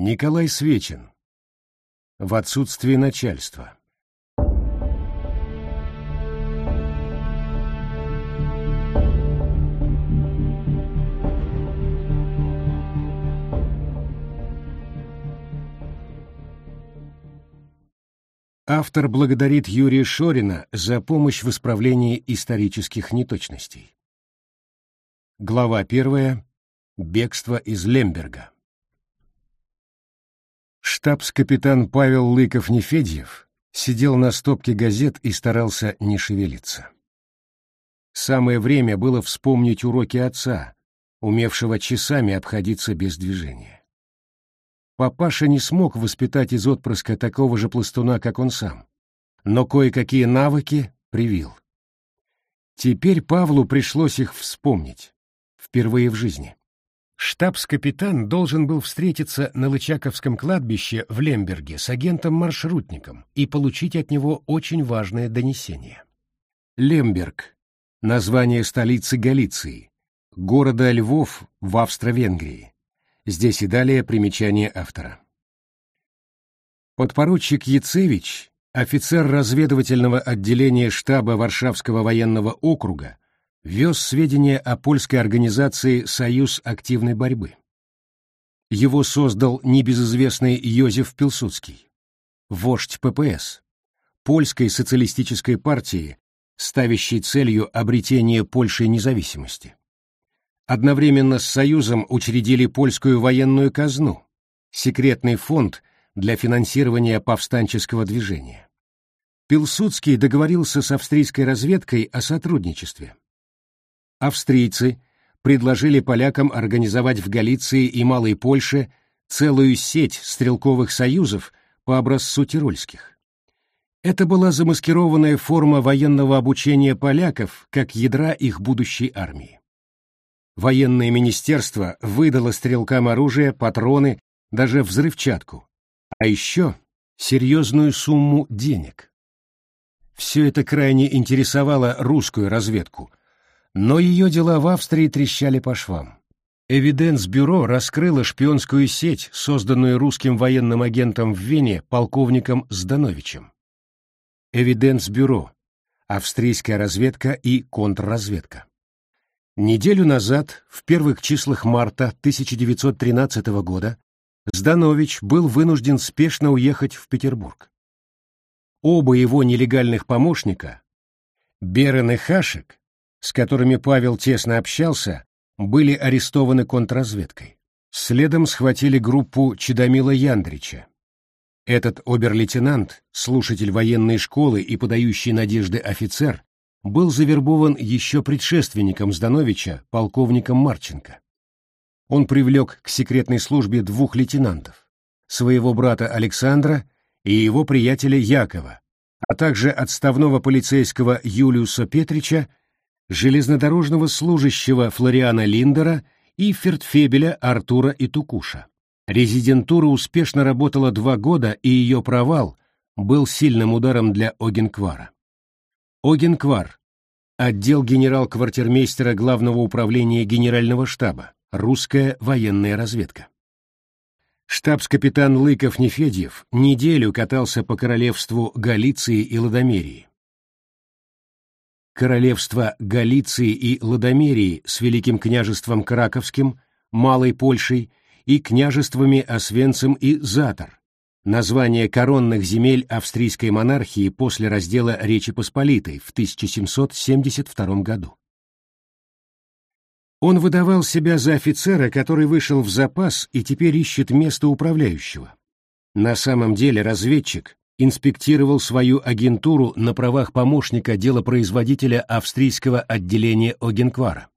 Николай Свечин. В отсутствие начальства. Автор благодарит Юрия Шорина за помощь в исправлении исторических неточностей. Глава первая. Бегство из Лемберга. Штабс-капитан Павел Лыков-Нефедьев сидел на стопке газет и старался не шевелиться. Самое время было вспомнить уроки отца, умевшего часами обходиться без движения. Папаша не смог воспитать из отпрыска такого же пластуна, как он сам, но кое-какие навыки привил. Теперь Павлу пришлось их вспомнить, впервые в жизни. Штабс-капитан должен был встретиться на Лычаковском кладбище в Лемберге с агентом-маршрутником и получить от него очень важное донесение. Лемберг — название столицы Галиции, города Львов в Австро-Венгрии Здесь и далее примечание автора. Подпоручик Яцевич, офицер разведывательного отделения штаба Варшавского военного округа, вез сведения о польской организации «Союз активной борьбы». Его создал небезызвестный Йозеф Пилсудский, вождь ППС, польской социалистической партии, ставящей целью обретение Польшей независимости. Одновременно с Союзом учредили польскую военную казну, секретный фонд для финансирования повстанческого движения. Пилсудский договорился с австрийской разведкой о сотрудничестве. Австрийцы предложили полякам организовать в Галиции и Малой Польше целую сеть стрелковых союзов по образцу тирольских. Это была замаскированная форма военного обучения поляков как ядра их будущей армии военное министерство выдало стрелкам оружие, патроны, даже взрывчатку, а еще серьезную сумму денег. Все это крайне интересовало русскую разведку, но ее дела в Австрии трещали по швам. Эвиденс-бюро раскрыло шпионскую сеть, созданную русским военным агентом в Вене полковником Здановичем. Эвиденс-бюро — австрийская разведка и контрразведка. Неделю назад, в первых числах марта 1913 года, Зданович был вынужден спешно уехать в Петербург. Оба его нелегальных помощника, Берен и Хашек, с которыми Павел тесно общался, были арестованы контрразведкой. Следом схватили группу Чедомила Яндрича. Этот обер-лейтенант, слушатель военной школы и подающий надежды офицер, был завербован еще предшественником Здановича, полковником Марченко. Он привлек к секретной службе двух лейтенантов, своего брата Александра и его приятеля Якова, а также отставного полицейского Юлиуса Петрича, железнодорожного служащего Флориана Линдера и фертфебеля Артура Итукуша. Резидентура успешно работала два года, и ее провал был сильным ударом для Огенквара. Огенквар. Отдел генерал-квартирмейстера Главного управления Генерального штаба. Русская военная разведка. Штабс-капитан Лыков-Нефедьев неделю катался по королевству Галиции и Ладомерии. Королевство Галиции и Ладомерии с Великим княжеством Краковским, Малой Польшей и княжествами Освенцим и Затор, название коронных земель австрийской монархии после раздела Речи Посполитой в 1772 году. Он выдавал себя за офицера, который вышел в запас и теперь ищет место управляющего. На самом деле разведчик инспектировал свою агентуру на правах помощника делопроизводителя австрийского отделения Огенквара.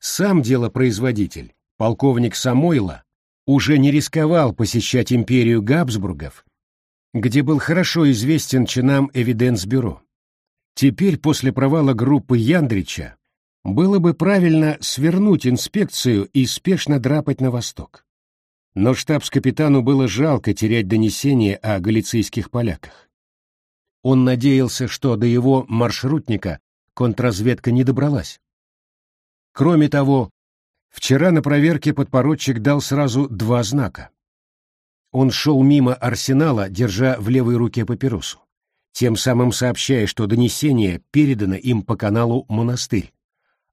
Сам делопроизводитель, полковник Самойло, уже не рисковал посещать империю Габсбургов, где был хорошо известен чинам Эвиденс-бюро. Теперь, после провала группы Яндрича, было бы правильно свернуть инспекцию и спешно драпать на восток. Но штабс-капитану было жалко терять донесение о галицийских поляках. Он надеялся, что до его маршрутника контрразведка не добралась. Кроме того, Вчера на проверке подпоручик дал сразу два знака. Он шел мимо арсенала, держа в левой руке папиросу, тем самым сообщая, что донесение передано им по каналу «Монастырь».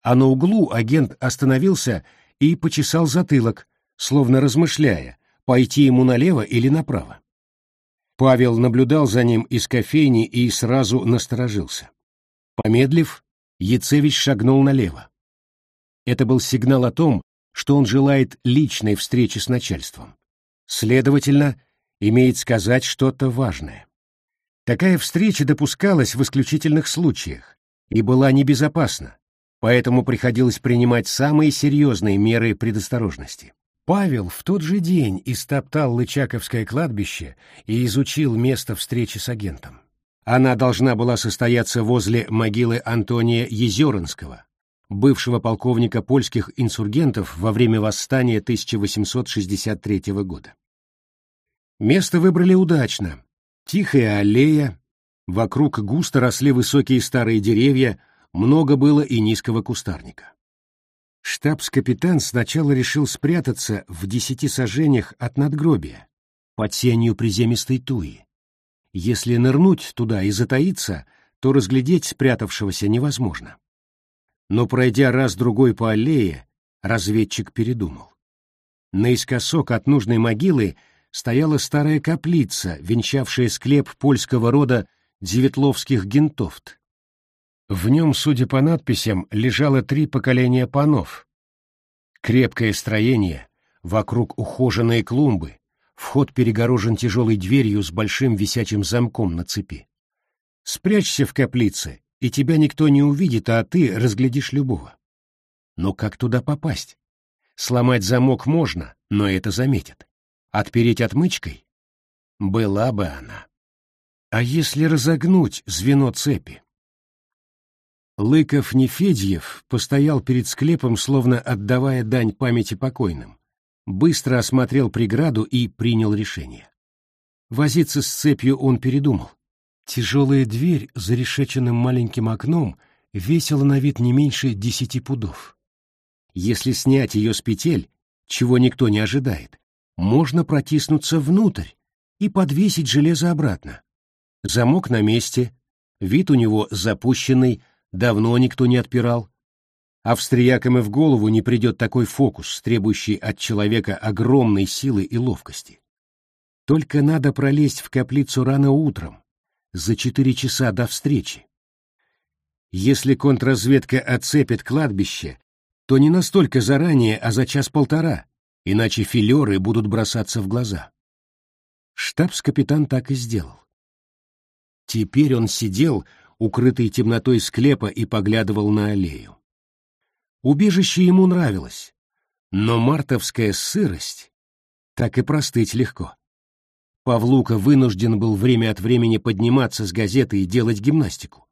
А на углу агент остановился и почесал затылок, словно размышляя, пойти ему налево или направо. Павел наблюдал за ним из кофейни и сразу насторожился. Помедлив, Яцевич шагнул налево. Это был сигнал о том, что он желает личной встречи с начальством. Следовательно, имеет сказать что-то важное. Такая встреча допускалась в исключительных случаях и была небезопасна, поэтому приходилось принимать самые серьезные меры предосторожности. Павел в тот же день истоптал Лычаковское кладбище и изучил место встречи с агентом. Она должна была состояться возле могилы Антония Езеринского, бывшего полковника польских инсургентов во время восстания 1863 года. Место выбрали удачно. Тихая аллея, вокруг густо росли высокие старые деревья, много было и низкого кустарника. Штабс-капитан сначала решил спрятаться в десяти сажениях от надгробия, под сенью приземистой туи. Если нырнуть туда и затаиться, то разглядеть спрятавшегося невозможно. Но пройдя раз-другой по аллее, разведчик передумал. Наискосок от нужной могилы стояла старая каплица, венчавшая склеп польского рода Девятловских гентовт. В нем, судя по надписям, лежало три поколения панов. Крепкое строение, вокруг ухоженные клумбы, вход перегорожен тяжелой дверью с большим висячим замком на цепи. Спрячься в каплице, и тебя никто не увидит, а ты разглядишь любого. Но как туда попасть? Сломать замок можно, но это заметят. Отпереть отмычкой? Была бы она. А если разогнуть звено цепи? Лыков Нефедьев постоял перед склепом, словно отдавая дань памяти покойным. Быстро осмотрел преграду и принял решение. Возиться с цепью он передумал. Тяжелая дверь за решеченным маленьким окном весила на вид не меньше десяти пудов. Если снять ее с петель, чего никто не ожидает, можно протиснуться внутрь и подвесить железо обратно. Замок на месте, вид у него запущенный, давно никто не отпирал. Австриякам и в голову не придет такой фокус, требующий от человека огромной силы и ловкости. Только надо пролезть в каплицу рано утром, за четыре часа до встречи. Если контрразведка оцепит кладбище, то не настолько заранее, а за час-полтора, иначе филеры будут бросаться в глаза. Штабс-капитан так и сделал. Теперь он сидел, укрытый темнотой склепа, и поглядывал на аллею. Убежище ему нравилось, но мартовская сырость так и простыть легко. Павлука вынужден был время от времени подниматься с газеты и делать гимнастику.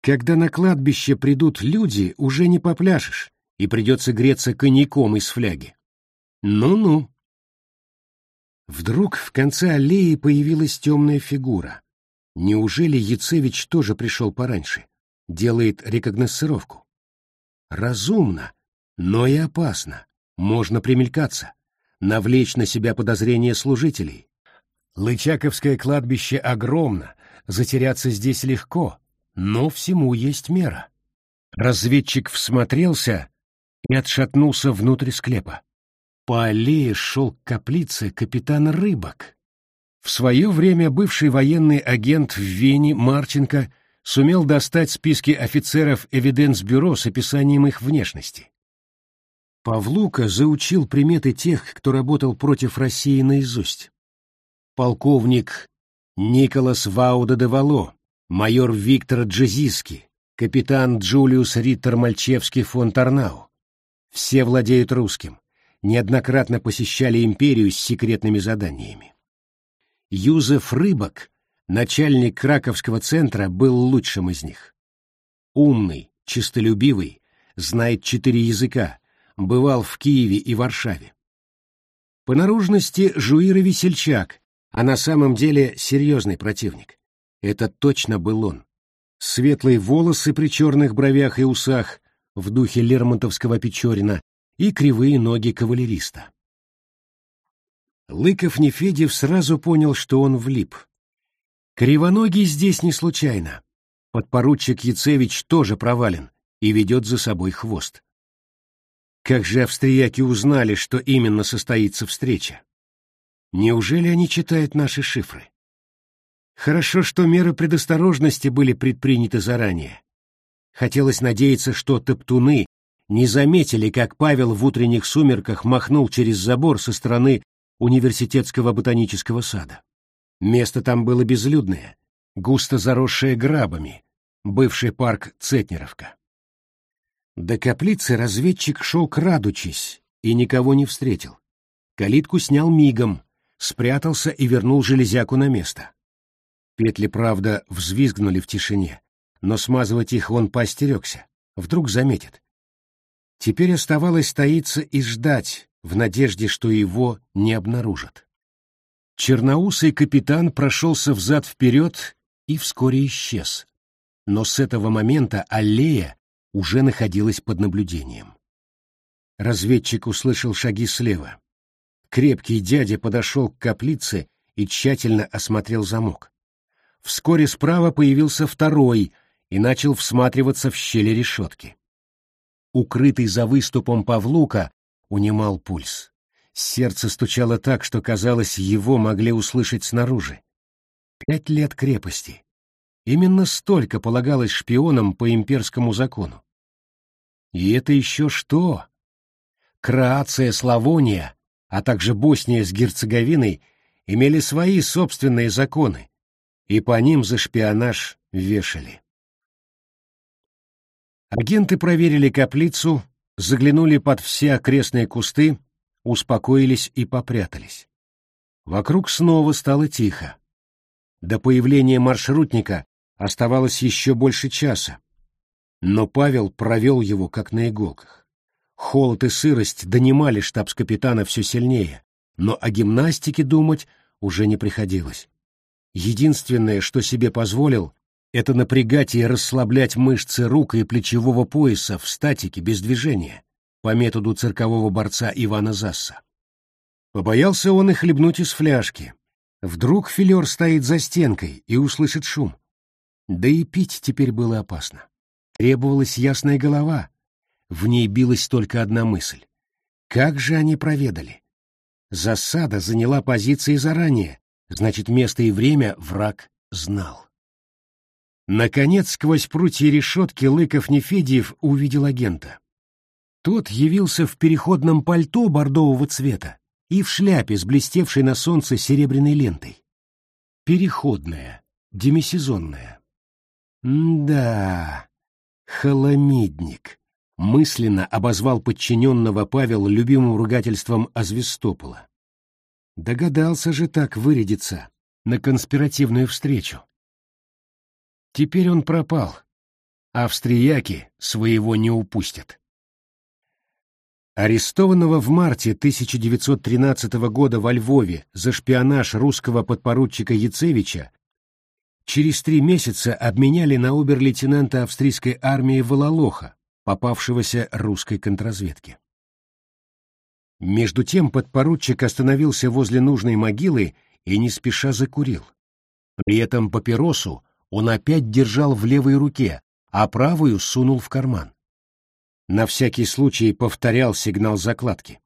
Когда на кладбище придут люди, уже не попляшешь, и придется греться коньяком из фляги. Ну-ну. Вдруг в конце аллеи появилась темная фигура. Неужели Яцевич тоже пришел пораньше? Делает рекогносцировку. Разумно, но и опасно. Можно примелькаться, навлечь на себя подозрения служителей. Лычаковское кладбище огромно, затеряться здесь легко, но всему есть мера. Разведчик всмотрелся и отшатнулся внутрь склепа. По аллее шел к каплице капитан Рыбок. В свое время бывший военный агент в Вене Марченко сумел достать списки офицеров Эвиденс-бюро с описанием их внешности. Павлука заучил приметы тех, кто работал против России наизусть. Полковник Николас Вауда де Вало, майор Виктор Джезиски, капитан Джулиус Риттер Мальчевский фон Тарнау. Все владеют русским, неоднократно посещали империю с секретными заданиями. Юзеф Рыбок, начальник Краковского центра, был лучшим из них. Умный, честолюбивый, знает четыре языка, бывал в Киеве и Варшаве. По наружности Жуир и весельчак, а на самом деле серьезный противник. Это точно был он. Светлые волосы при черных бровях и усах, в духе Лермонтовского Печорина, и кривые ноги кавалериста. Лыков-Нефедев сразу понял, что он влип. Кривоногий здесь не случайно. Подпоручик Яцевич тоже провален и ведет за собой хвост. Как же австрияки узнали, что именно состоится встреча? Неужели они читают наши шифры? Хорошо, что меры предосторожности были предприняты заранее. Хотелось надеяться, что топтуны не заметили, как Павел в утренних сумерках махнул через забор со стороны университетского ботанического сада. Место там было безлюдное, густо заросшее грабами, бывший парк Цетнеровка. До каплицы разведчик шел крадучись и никого не встретил. Калитку снял мигом, спрятался и вернул железяку на место. Петли, правда, взвизгнули в тишине, но смазывать их он поостерегся. Вдруг заметит. Теперь оставалось стоиться и ждать, в надежде, что его не обнаружат. Черноусый капитан прошелся взад-вперед и вскоре исчез. Но с этого момента аллея уже находилась под наблюдением. Разведчик услышал шаги слева. Крепкий дядя подошел к каплице и тщательно осмотрел замок. Вскоре справа появился второй и начал всматриваться в щели решетки. Укрытый за выступом Павлука унимал пульс. Сердце стучало так, что, казалось, его могли услышать снаружи. Пять лет крепости. Именно столько полагалось шпионам по имперскому закону. И это еще что? Кроация, Славония, а также Босния с Герцеговиной имели свои собственные законы, и по ним за шпионаж вешали. Агенты проверили каплицу, заглянули под все окрестные кусты, успокоились и попрятались. Вокруг снова стало тихо. До появления маршрутника оставалось еще больше часа, но Павел провел его как на иголках. Холод и сырость донимали штабс-капитана все сильнее, но о гимнастике думать уже не приходилось. Единственное, что себе позволил, это напрягать и расслаблять мышцы рук и плечевого пояса в статике без движения, по методу циркового борца Ивана Засса. Побоялся он и хлебнуть из фляжки. Вдруг филер стоит за стенкой и услышит шум. Да и пить теперь было опасно. Требовалась ясная голова. В ней билась только одна мысль. Как же они проведали? Засада заняла позиции заранее, значит, место и время враг знал. Наконец, сквозь прутья решетки Лыков-Нефедьев увидел агента. Тот явился в переходном пальто бордового цвета и в шляпе с блестевшей на солнце серебряной лентой. Переходная, демисезонная. «Да, холомидник», — мысленно обозвал подчиненного Павел любимым ругательством Азвестопола. Догадался же так вырядиться на конспиративную встречу. Теперь он пропал. Австрияки своего не упустят. Арестованного в марте 1913 года во Львове за шпионаж русского подпоручика Яцевича через три месяца обменяли на обер-лейтенанта австрийской армии Вололоха, попавшегося русской контрразведке. Между тем подпоручик остановился возле нужной могилы и не спеша закурил. При этом папиросу он опять держал в левой руке, а правую сунул в карман. На всякий случай повторял сигнал закладки.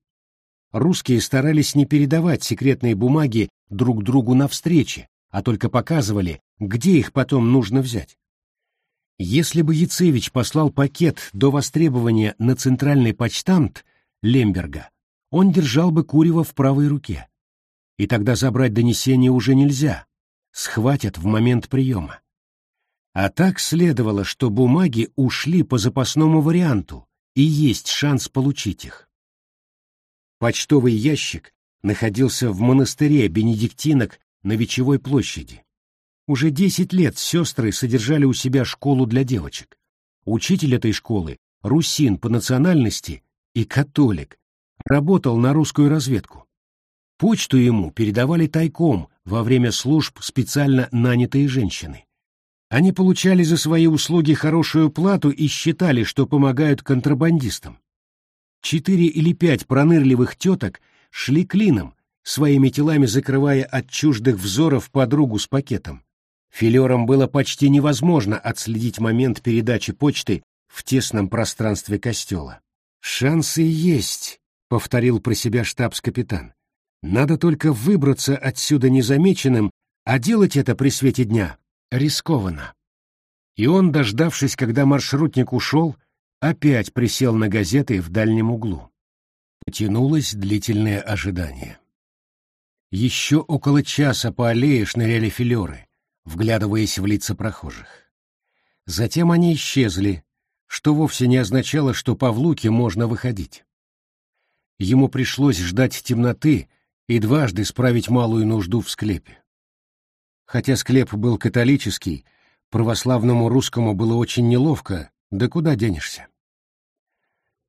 Русские старались не передавать секретные бумаги друг другу на встрече, а только показывали, где их потом нужно взять. Если бы Яцевич послал пакет до востребования на центральный почтамт Лемберга, он держал бы Курева в правой руке. И тогда забрать донесение уже нельзя, схватят в момент приема. А так следовало, что бумаги ушли по запасному варианту, и есть шанс получить их. Почтовый ящик находился в монастыре бенедиктинок на Вечевой площади. Уже десять лет сестры содержали у себя школу для девочек. Учитель этой школы, русин по национальности и католик, работал на русскую разведку. Почту ему передавали тайком во время служб специально нанятые женщины. Они получали за свои услуги хорошую плату и считали, что помогают контрабандистам. Четыре или пять пронырливых теток шли клином, своими телами закрывая от чуждых взоров подругу с пакетом. Филерам было почти невозможно отследить момент передачи почты в тесном пространстве костела. «Шансы есть», — повторил про себя штабс-капитан. «Надо только выбраться отсюда незамеченным, а делать это при свете дня рискованно». И он, дождавшись, когда маршрутник ушел, опять присел на газеты в дальнем углу. Потянулось длительное ожидание. Еще около часа по аллее шныряли филеры, вглядываясь в лица прохожих. Затем они исчезли, что вовсе не означало, что по Влуке можно выходить. Ему пришлось ждать темноты и дважды справить малую нужду в склепе. Хотя склеп был католический, православному русскому было очень неловко, да куда денешься.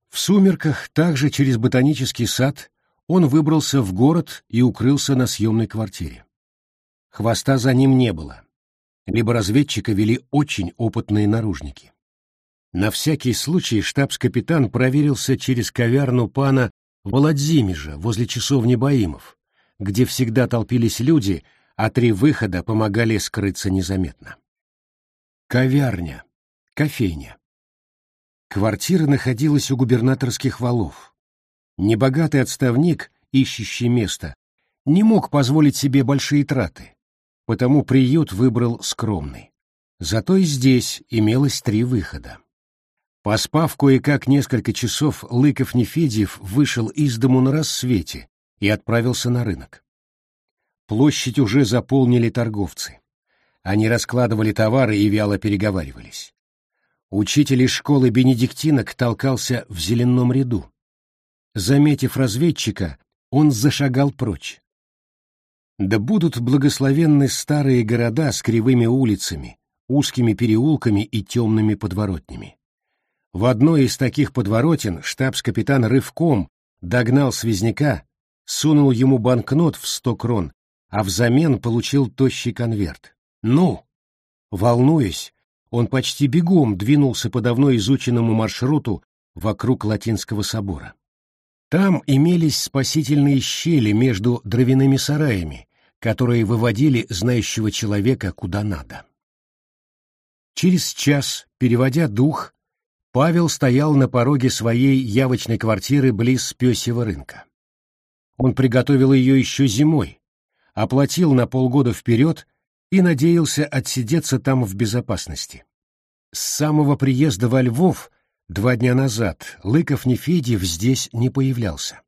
В сумерках, также через ботанический сад, он выбрался в город и укрылся на съемной квартире. Хвоста за ним не было. Либо разведчика вели очень опытные наружники. На всякий случай штабс-капитан проверился через ковярну пана Володзимежа возле часовни Баимов, где всегда толпились люди, а три выхода помогали скрыться незаметно. Ковярня. Кофейня. Квартира находилась у губернаторских валов. Небогатый отставник, ищущий место, не мог позволить себе большие траты, потому приют выбрал скромный. Зато и здесь имелось три выхода. Поспав кое-как несколько часов, Лыков-Нефедьев вышел из дому на рассвете и отправился на рынок. Площадь уже заполнили торговцы. Они раскладывали товары и вяло переговаривались. Учитель из школы бенедиктинок толкался в зеленом ряду. Заметив разведчика, он зашагал прочь. Да будут благословенны старые города с кривыми улицами, узкими переулками и темными подворотнями. В одной из таких подворотен штабс-капитан рывком догнал связняка, сунул ему банкнот в сто крон, а взамен получил тощий конверт. «Ну!» Волнуясь, он почти бегом двинулся по давно изученному маршруту вокруг Латинского собора. Там имелись спасительные щели между дровяными сараями, которые выводили знающего человека куда надо. Через час, переводя дух, Павел стоял на пороге своей явочной квартиры близ Пёсьего рынка. Он приготовил ее еще зимой, оплатил на полгода вперед и надеялся отсидеться там в безопасности. С самого приезда во Львов Два дня назад Лыков Нефедьев здесь не появлялся.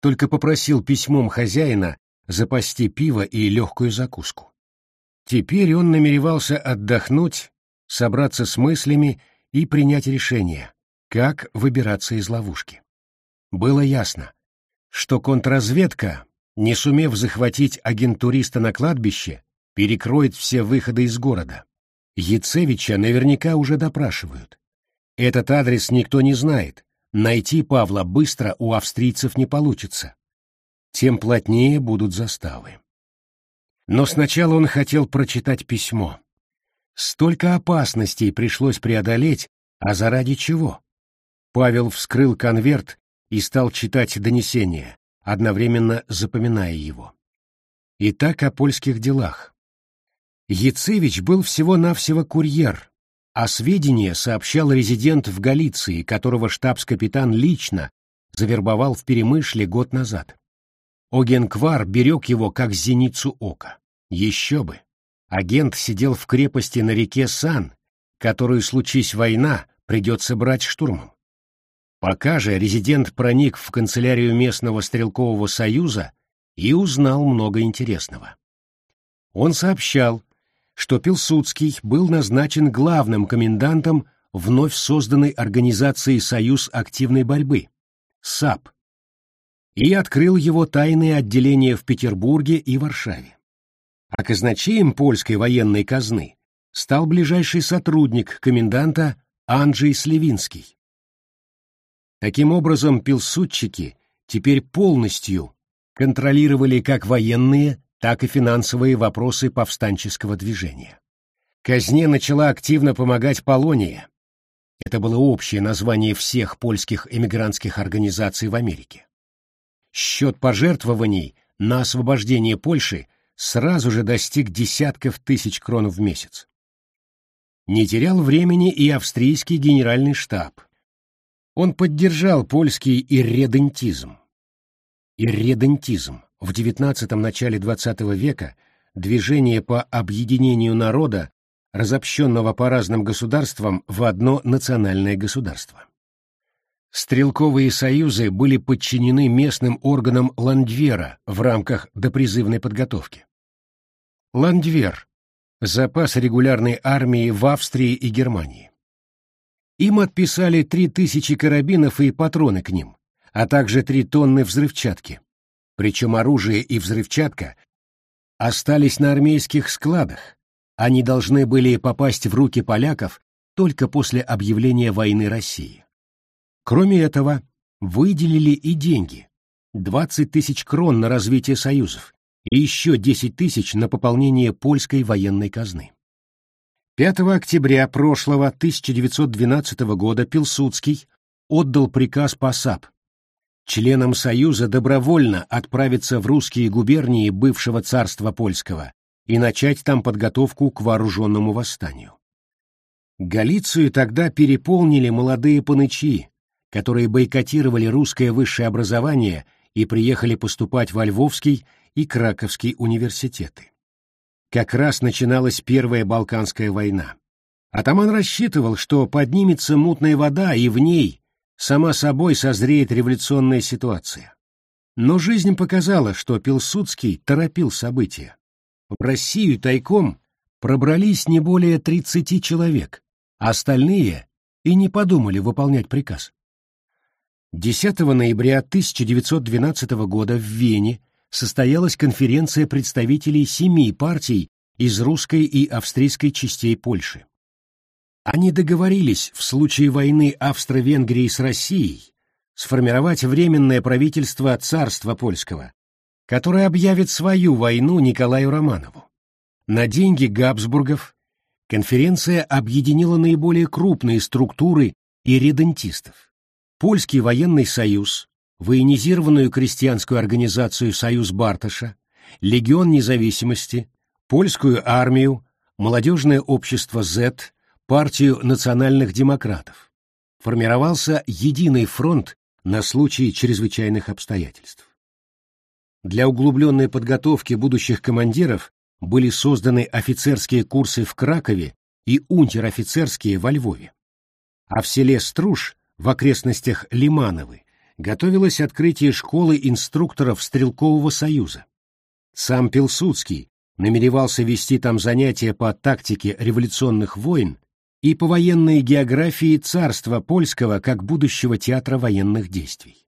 Только попросил письмом хозяина запасти пиво и легкую закуску. Теперь он намеревался отдохнуть, собраться с мыслями и принять решение, как выбираться из ловушки. Было ясно, что контрразведка, не сумев захватить агентуриста на кладбище, перекроет все выходы из города. Яцевича наверняка уже допрашивают. Этот адрес никто не знает. Найти Павла быстро у австрийцев не получится. Тем плотнее будут заставы. Но сначала он хотел прочитать письмо. Столько опасностей пришлось преодолеть, а заради чего? Павел вскрыл конверт и стал читать донесение, одновременно запоминая его. Итак, о польских делах. Яцевич был всего-навсего курьер, а сведения сообщал резидент в Галиции, которого штабс-капитан лично завербовал в Перемышле год назад. Огенквар берег его как зеницу ока. Еще бы! Агент сидел в крепости на реке Сан, которую, случись война, придется брать штурмом. Пока же резидент проник в канцелярию местного стрелкового союза и узнал много интересного. Он сообщал, что Пилсудский был назначен главным комендантом вновь созданной организации «Союз активной борьбы» САП и открыл его тайные отделения в Петербурге и Варшаве. А казначеем польской военной казны стал ближайший сотрудник коменданта Анджей Сливинский. Таким образом, пилсудчики теперь полностью контролировали как военные, так и финансовые вопросы повстанческого движения. Казне начала активно помогать Полония. Это было общее название всех польских эмигрантских организаций в Америке. Счет пожертвований на освобождение Польши сразу же достиг десятков тысяч крон в месяц. Не терял времени и австрийский генеральный штаб. Он поддержал польский ирредентизм. Ирредентизм в XIX начале XX века движение по объединению народа, разобщенного по разным государствам в одно национальное государство. Стрелковые союзы были подчинены местным органам Ландвера в рамках допризывной подготовки. Ландвер – запас регулярной армии в Австрии и Германии. Им отписали 3000 карабинов и патроны к ним, а также 3 тонны взрывчатки. Причем оружие и взрывчатка остались на армейских складах. Они должны были попасть в руки поляков только после объявления войны России. Кроме этого, выделили и деньги – 20 тысяч крон на развитие союзов и еще 10 тысяч на пополнение польской военной казны. 5 октября прошлого 1912 года Пилсудский отдал приказ по САП членам Союза добровольно отправиться в русские губернии бывшего царства польского и начать там подготовку к вооруженному восстанию. Галицию тогда переполнили молодые панычи, которые бойкотировали русское высшее образование и приехали поступать во Львовский и Краковский университеты. Как раз начиналась Первая Балканская война. Атаман рассчитывал, что поднимется мутная вода, и в ней сама собой созреет революционная ситуация. Но жизнь показала, что Пилсудский торопил события. В Россию тайком пробрались не более 30 человек, а остальные и не подумали выполнять приказ. 10 ноября 1912 года в Вене состоялась конференция представителей семи партий из русской и австрийской частей Польши. Они договорились в случае войны Австро-Венгрии с Россией сформировать временное правительство царства польского, которое объявит свою войну Николаю Романову. На деньги Габсбургов конференция объединила наиболее крупные структуры и редентистов. Польский военный союз, военизированную крестьянскую организацию «Союз Барташа», Легион независимости, Польскую армию, Молодежное общество Z, партию национальных демократов. Формировался единый фронт на случай чрезвычайных обстоятельств. Для углубленной подготовки будущих командиров были созданы офицерские курсы в Кракове и унтер-офицерские во Львове. А в селе Струж в окрестностях Лимановы готовилось открытие школы инструкторов Стрелкового союза. Сам Пилсудский намеревался вести там занятия по тактике революционных войн и по военной географии царства польского как будущего театра военных действий.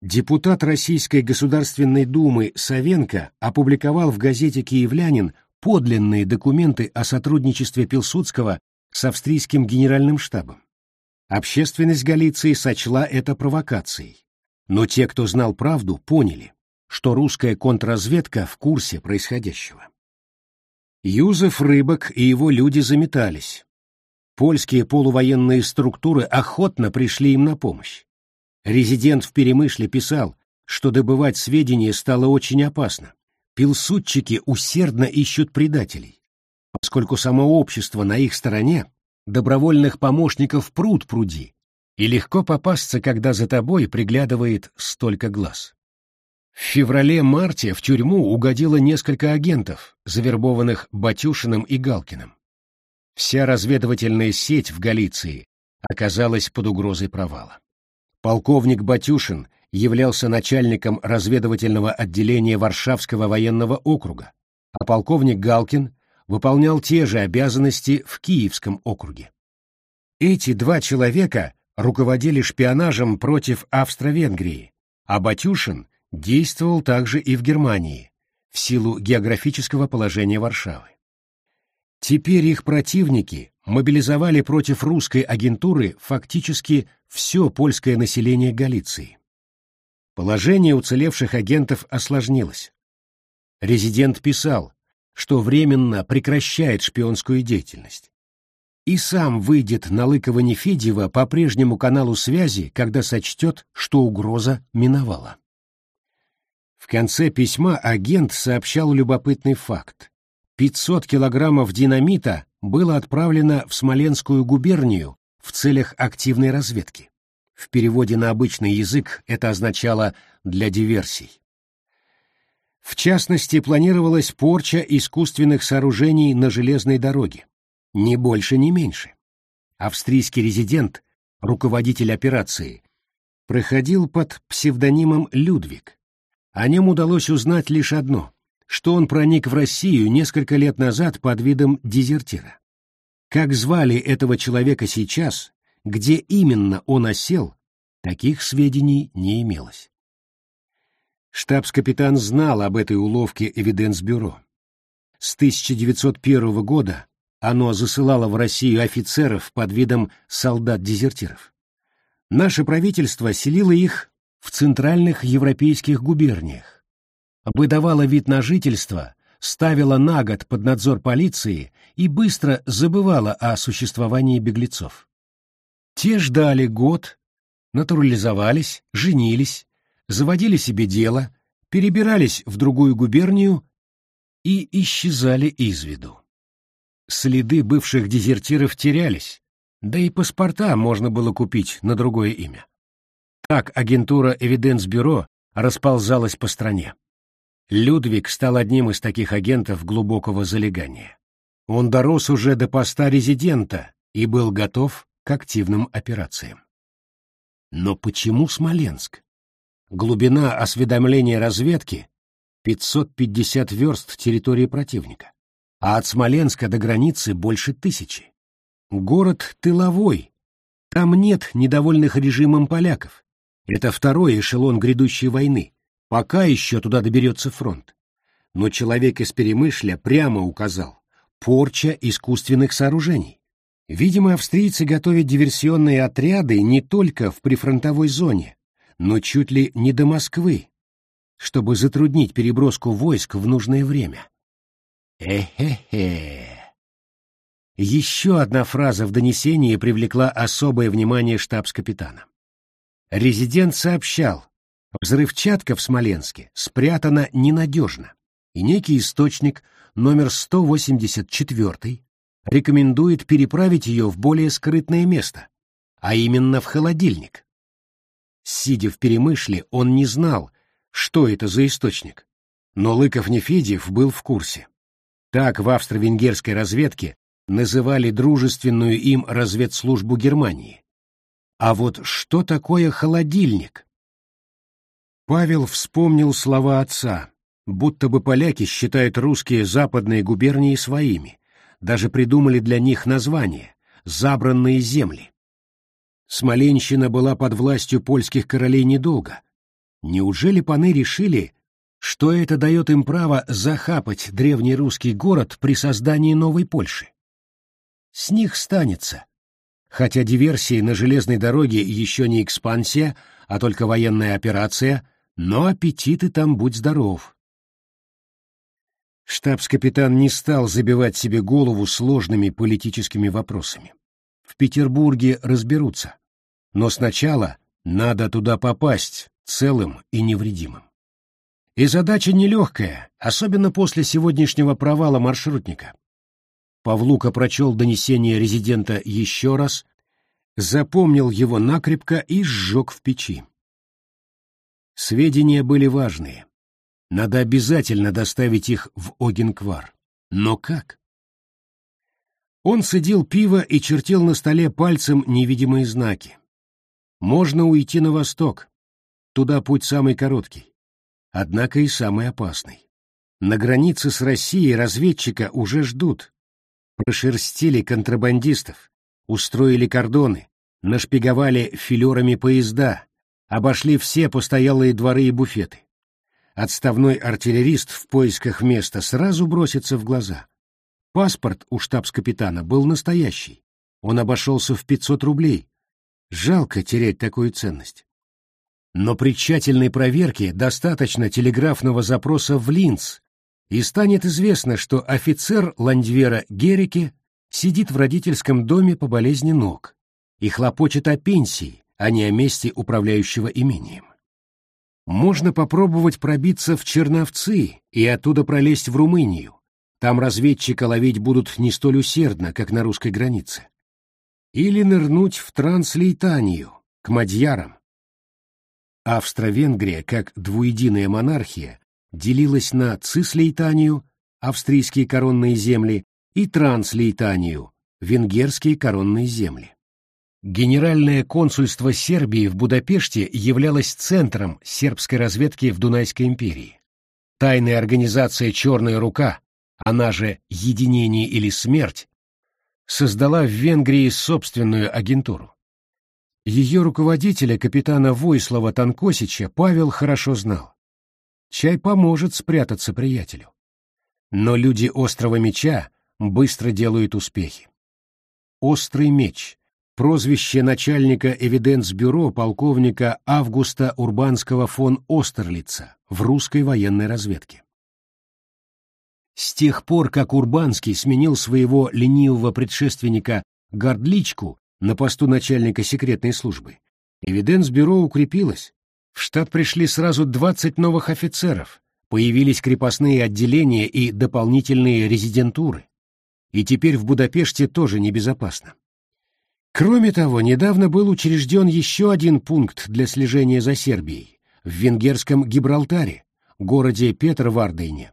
Депутат Российской Государственной Думы Савенко опубликовал в газете «Киевлянин» подлинные документы о сотрудничестве Пилсудского с австрийским генеральным штабом. Общественность Галиции сочла это провокацией, но те, кто знал правду, поняли, что русская контрразведка в курсе происходящего. Юзеф Рыбок и его люди заметались. Польские полувоенные структуры охотно пришли им на помощь. Резидент в Перемышле писал, что добывать сведения стало очень опасно. Пилсудчики усердно ищут предателей. Поскольку само общество на их стороне, добровольных помощников пруд пруди, и легко попасться, когда за тобой приглядывает столько глаз. В феврале-марте в тюрьму угодило несколько агентов, завербованных Батюшиным и Галкиным. Вся разведывательная сеть в Галиции оказалась под угрозой провала. Полковник Батюшин являлся начальником разведывательного отделения Варшавского военного округа, а полковник Галкин выполнял те же обязанности в Киевском округе. Эти два человека руководили шпионажем против Австро-Венгрии, а Батюшин действовал также и в Германии, в силу географического положения Варшавы. Теперь их противники мобилизовали против русской агентуры фактически все польское население Галиции. Положение уцелевших агентов осложнилось. Резидент писал, что временно прекращает шпионскую деятельность. И сам выйдет на Лыкова-Нефедьева по прежнему каналу связи, когда сочтет, что угроза миновала. В конце письма агент сообщал любопытный факт. 500 килограммов динамита было отправлено в Смоленскую губернию в целях активной разведки. В переводе на обычный язык это означало «для диверсий». Частности, планировалась порча искусственных сооружений на железной дороге. Ни больше, ни меньше. Австрийский резидент, руководитель операции, проходил под псевдонимом Людвиг. О нем удалось узнать лишь одно, что он проник в Россию несколько лет назад под видом дезертира. Как звали этого человека сейчас, где именно он осел, таких сведений не имелось. Штабс-капитан знал об этой уловке Эвиденс-бюро. С 1901 года оно засылало в Россию офицеров под видом солдат-дезертиров. Наше правительство селило их в центральных европейских губерниях, выдавало вид на жительство, ставило на год под надзор полиции и быстро забывало о существовании беглецов. Те ждали год, натурализовались, женились, заводили себе дело, перебирались в другую губернию и исчезали из виду. Следы бывших дезертиров терялись, да и паспорта можно было купить на другое имя. Так агентура Эвиденс-бюро расползалась по стране. Людвиг стал одним из таких агентов глубокого залегания. Он дорос уже до поста резидента и был готов к активным операциям. Но почему Смоленск? Глубина осведомления разведки — 550 верст территории противника, а от Смоленска до границы больше тысячи. Город тыловой, там нет недовольных режимом поляков. Это второй эшелон грядущей войны, пока еще туда доберется фронт. Но человек из Перемышля прямо указал — порча искусственных сооружений. Видимо, австрийцы готовят диверсионные отряды не только в прифронтовой зоне, но чуть ли не до Москвы, чтобы затруднить переброску войск в нужное время. Э-хе-хе. Еще одна фраза в донесении привлекла особое внимание штабс-капитана. Резидент сообщал, взрывчатка в Смоленске спрятана ненадежно, и некий источник номер 184 рекомендует переправить ее в более скрытное место, а именно в холодильник. Сидя в перемышле, он не знал, что это за источник, но Лыков-Нефедьев был в курсе. Так в австро-венгерской разведке называли дружественную им разведслужбу Германии. А вот что такое холодильник? Павел вспомнил слова отца, будто бы поляки считают русские западные губернии своими, даже придумали для них название — «забранные земли». Смоленщина была под властью польских королей недолго. Неужели паны решили, что это дает им право захапать древний русский город при создании новой Польши? С них станется. Хотя диверсии на железной дороге еще не экспансия, а только военная операция, но аппетиты там будь здоров. Штабс-капитан не стал забивать себе голову сложными политическими вопросами. В Петербурге разберутся. Но сначала надо туда попасть целым и невредимым. И задача нелегкая, особенно после сегодняшнего провала маршрутника. Павлука прочел донесение резидента еще раз, запомнил его накрепко и сжег в печи. Сведения были важные. Надо обязательно доставить их в Огенквар. Но как? Он сидел пиво и чертил на столе пальцем невидимые знаки. Можно уйти на восток. Туда путь самый короткий. Однако и самый опасный. На границе с Россией разведчика уже ждут. Прошерстили контрабандистов, устроили кордоны, нашпиговали филерами поезда, обошли все постоялые дворы и буфеты отставной артиллерист в поисках места сразу бросится в глаза. Паспорт у штабс-капитана был настоящий. Он обошелся в 500 рублей. Жалко терять такую ценность. Но при тщательной проверке достаточно телеграфного запроса в Линц, и станет известно, что офицер Ландвера Герике сидит в родительском доме по болезни ног и хлопочет о пенсии, а не о месте управляющего имением. Можно попробовать пробиться в Черновцы и оттуда пролезть в Румынию. Там разведчика ловить будут не столь усердно, как на русской границе. Или нырнуть в Транслейтанию, к мадьярам. Австро-Венгрия, как двуединая монархия, делилась на Цислейтанию, австрийские коронные земли, и Транслейтанию, венгерские коронные земли. Генеральное консульство Сербии в Будапеште являлось центром сербской разведки в Дунайской империи. Тайная организация «Черная рука», она же «Единение или смерть», создала в Венгрии собственную агентуру. Ее руководителя, капитана Войслава Танкосича, Павел хорошо знал. Чай поможет спрятаться приятелю. Но люди Острого Меча быстро делают успехи. Острый меч — прозвище начальника эвиденс-бюро полковника Августа Урбанского фон Остерлица в русской военной разведке. С тех пор, как Урбанский сменил своего ленивого предшественника Гордличку на посту начальника секретной службы, эвиденс-бюро укрепилось. В штат пришли сразу 20 новых офицеров, появились крепостные отделения и дополнительные резидентуры и теперь в Будапеште тоже небезопасно. Кроме того, недавно был учрежден еще один пункт для слежения за Сербией в венгерском Гибралтаре, городе Петр-Вардейне.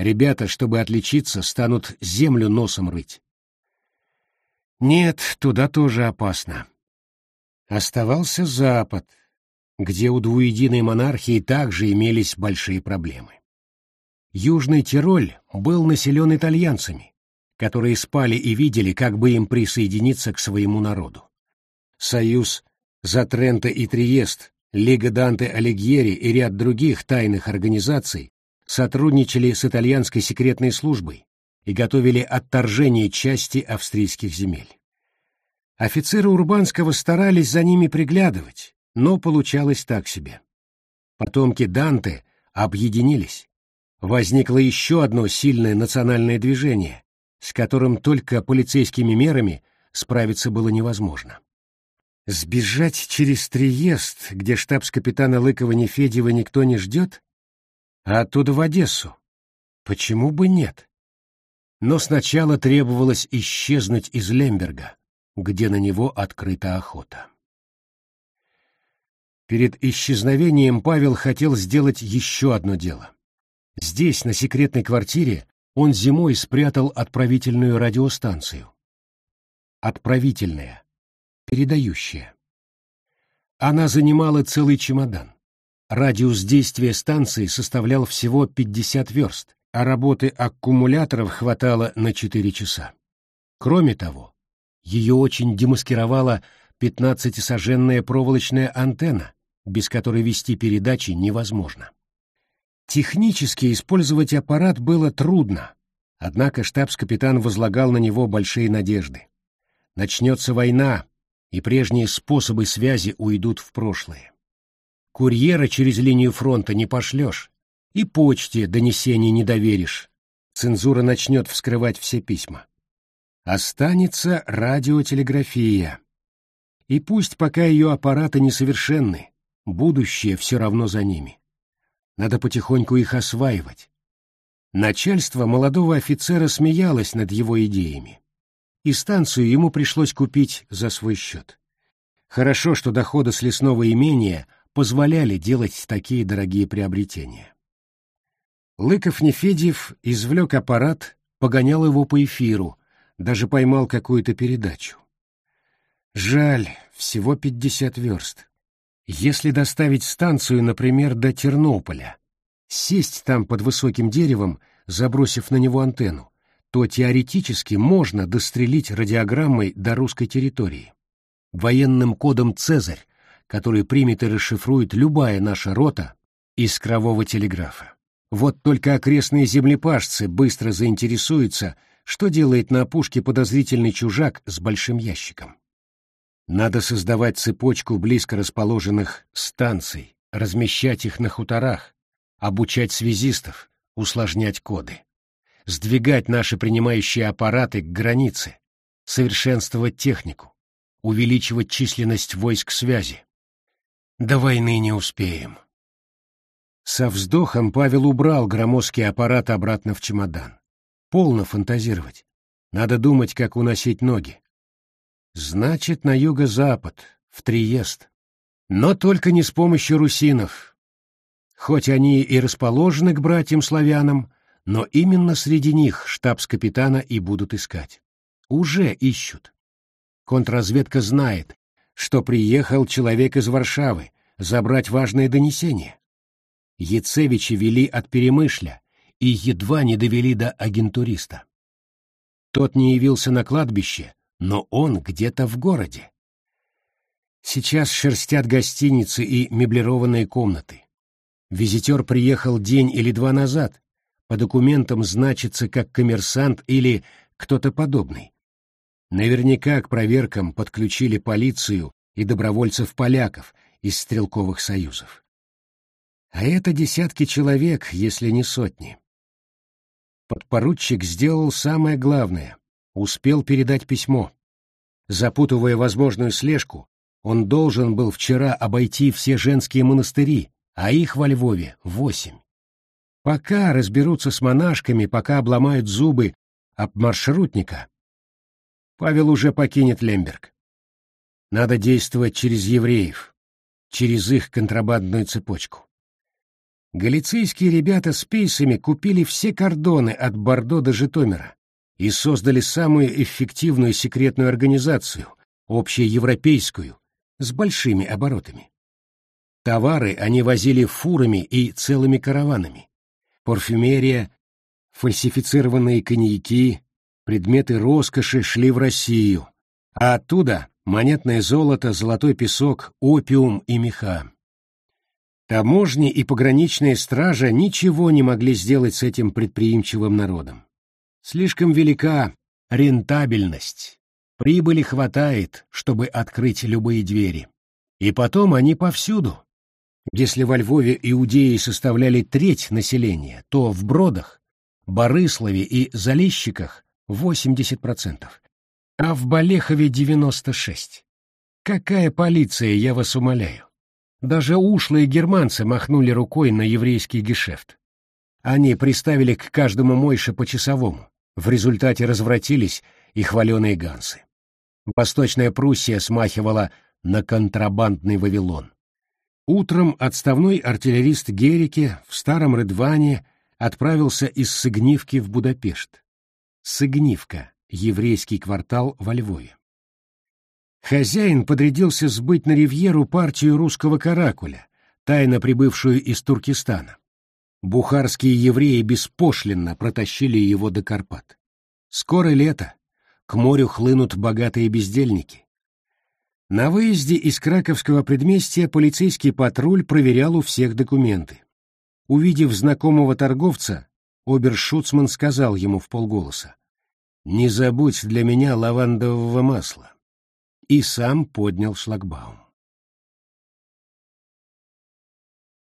Ребята, чтобы отличиться, станут землю носом рыть. Нет, туда тоже опасно. Оставался Запад, где у двуединой монархии также имелись большие проблемы. Южный Тироль был населен итальянцами, которые спали и видели, как бы им присоединиться к своему народу. Союз за Тренто и Триест, Лига Данте Алигьери и ряд других тайных организаций сотрудничали с итальянской секретной службой и готовили отторжение части австрийских земель. Офицеры Урбанского старались за ними приглядывать, но получалось так себе. Потомки Данте объединились. Возникло еще одно сильное национальное движение, с которым только полицейскими мерами справиться было невозможно. Сбежать через Триест, где штабс-капитана Лыкова-Нефедева никто не ждет? А оттуда в Одессу? Почему бы нет? Но сначала требовалось исчезнуть из Лемберга, где на него открыта охота. Перед исчезновением Павел хотел сделать еще одно дело. Здесь, на секретной квартире, он зимой спрятал отправительную радиостанцию. Отправительная, передающая. Она занимала целый чемодан. Радиус действия станции составлял всего 50 верст, а работы аккумуляторов хватало на 4 часа. Кроме того, ее очень демаскировала 15-саженная проволочная антенна, без которой вести передачи невозможно. Технически использовать аппарат было трудно, однако штабс-капитан возлагал на него большие надежды. Начнется война, и прежние способы связи уйдут в прошлое. Курьера через линию фронта не пошлешь, и почте донесений не доверишь. Цензура начнет вскрывать все письма. Останется радиотелеграфия. И пусть пока ее аппараты несовершенны, будущее все равно за ними. Надо потихоньку их осваивать. Начальство молодого офицера смеялось над его идеями. И станцию ему пришлось купить за свой счет. Хорошо, что доходы с лесного имения позволяли делать такие дорогие приобретения. Лыков-Нефедьев извлек аппарат, погонял его по эфиру, даже поймал какую-то передачу. Жаль, всего пятьдесят верст. Если доставить станцию, например, до Тернополя, сесть там под высоким деревом, забросив на него антенну, то теоретически можно дострелить радиограммой до русской территории. Военным кодом «Цезарь», который примет и расшифрует любая наша рота из крового телеграфа. Вот только окрестные землепашцы быстро заинтересуются, что делает на опушке подозрительный чужак с большим ящиком. Надо создавать цепочку близко расположенных станций, размещать их на хуторах, обучать связистов, усложнять коды, сдвигать наши принимающие аппараты к границе, совершенствовать технику, увеличивать численность войск связи. До войны не успеем. Со вздохом Павел убрал громоздкий аппарат обратно в чемодан. Полно фантазировать. Надо думать, как уносить ноги. Значит, на юго-запад, в Триест. Но только не с помощью русинов. Хоть они и расположены к братьям-славянам, но именно среди них штабс-капитана и будут искать. Уже ищут. Контрразведка знает, что приехал человек из Варшавы забрать важное донесение. Яцевичи вели от Перемышля и едва не довели до агентуриста. Тот не явился на кладбище, но он где-то в городе. Сейчас шерстят гостиницы и меблированные комнаты. Визитер приехал день или два назад, по документам значится как коммерсант или кто-то подобный. Наверняка к проверкам подключили полицию и добровольцев-поляков из стрелковых союзов. А это десятки человек, если не сотни. Подпоручик сделал самое главное — успел передать письмо. Запутывая возможную слежку, он должен был вчера обойти все женские монастыри, а их во Львове восемь. Пока разберутся с монашками, пока обломают зубы об маршрутника, Павел уже покинет Лемберг. Надо действовать через евреев, через их контрабандную цепочку. Галицийские ребята с пейсами купили все кордоны от Бордо до Житомира и создали самую эффективную секретную организацию, общеевропейскую, с большими оборотами. Товары они возили фурами и целыми караванами. Парфюмерия, фальсифицированные коньяки, предметы роскоши шли в Россию, а оттуда монетное золото, золотой песок, опиум и меха. Таможни и пограничная стража ничего не могли сделать с этим предприимчивым народом. Слишком велика рентабельность. Прибыли хватает, чтобы открыть любые двери. И потом они повсюду. Если во Львове иудеи составляли треть населения, то в Бродах, Борыславе и Залищиках 80%, а в Балехове 96%. Какая полиция, я вас умоляю? Даже ушлые германцы махнули рукой на еврейский гешефт. Они приставили к каждому Мойше по часовому. В результате развратились и хваленые гансы. Восточная Пруссия смахивала на контрабандный Вавилон. Утром отставной артиллерист Герике в Старом Рыдване отправился из Сыгнивки в Будапешт. Сыгнивка — еврейский квартал во Львове. Хозяин подрядился сбыть на ривьеру партию русского каракуля, тайно прибывшую из Туркестана. Бухарские евреи беспошлинно протащили его до Карпат. Скоро лето, к морю хлынут богатые бездельники. На выезде из Краковского предместья полицейский патруль проверял у всех документы. Увидев знакомого торговца, обершуцман сказал ему в полголоса, «Не забудь для меня лавандового масла» и сам поднял шлагбаум.